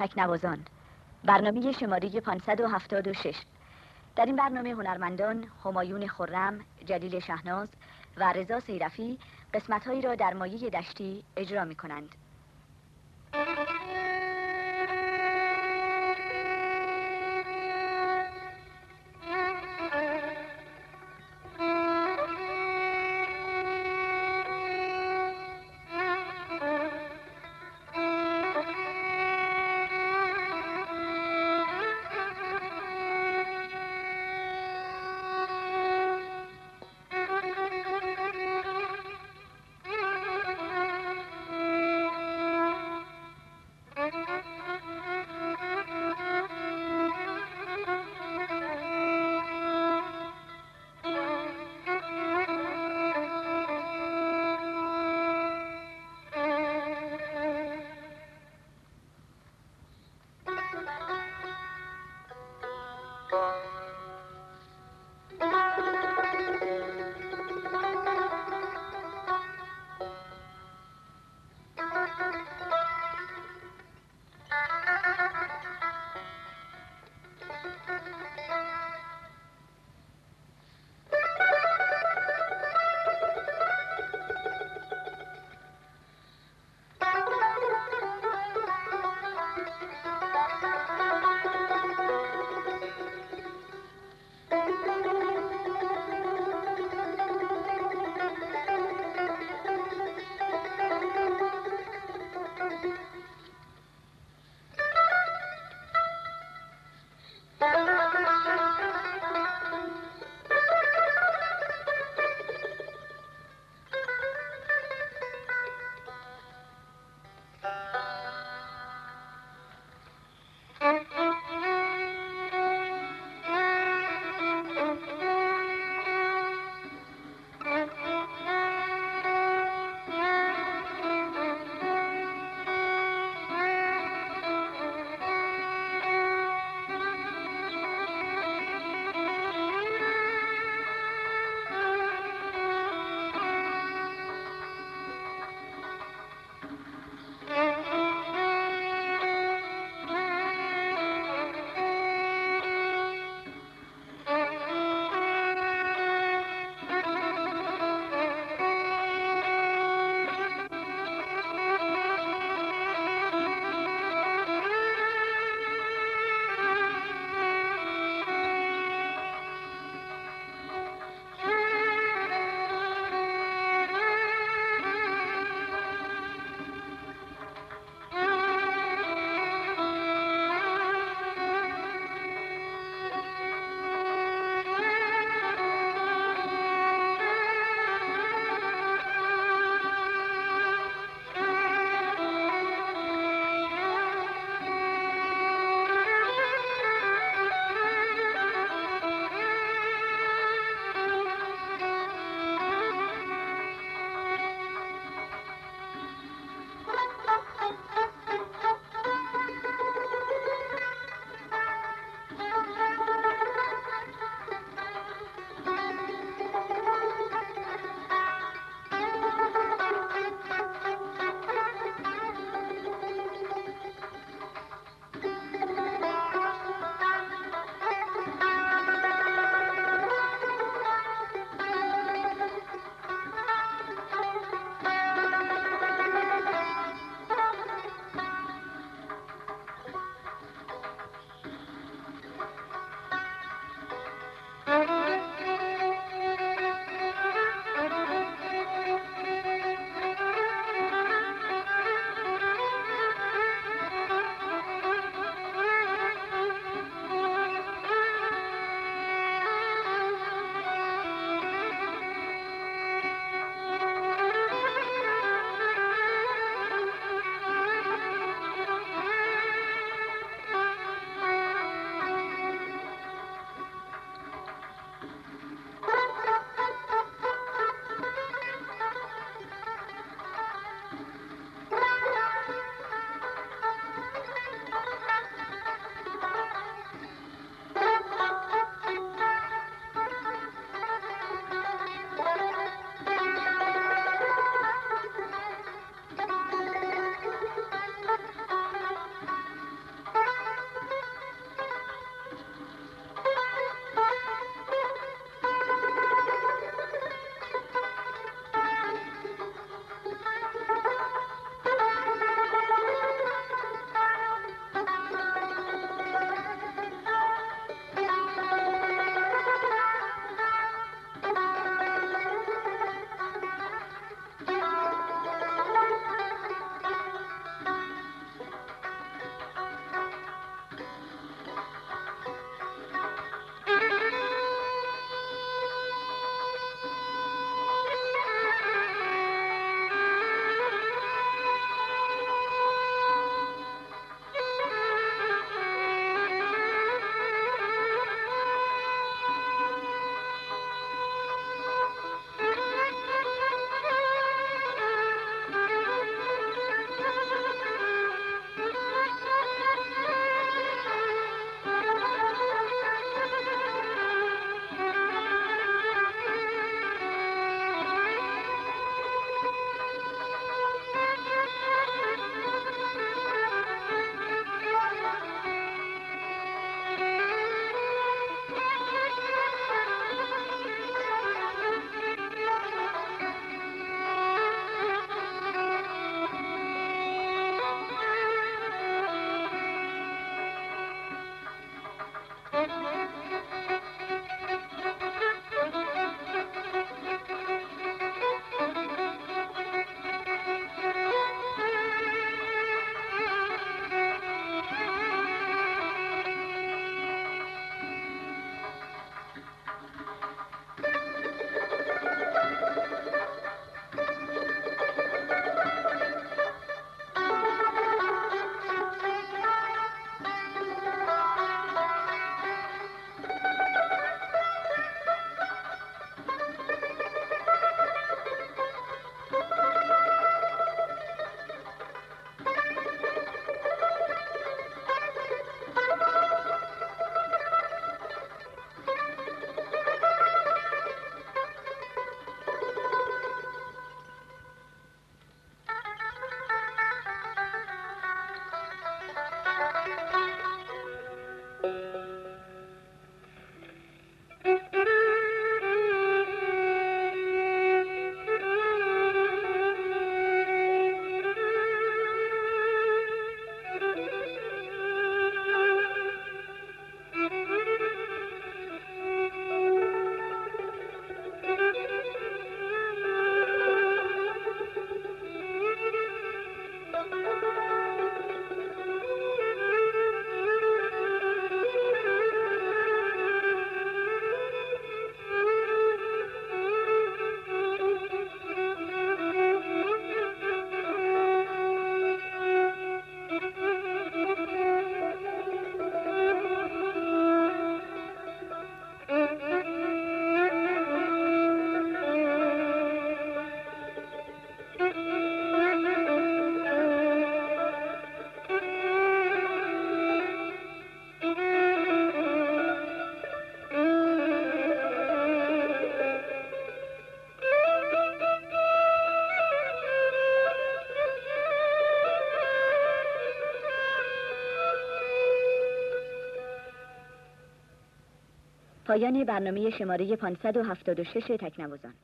تکنوازان برنامه شماره 576 در این برنامه هنرمندان همایون خرم، جلیل شهناز و رضا سیرفی قسمتهایی را در مایه دشتی اجرا می کنند. پایان برنامه شماره 576 تکنوازان.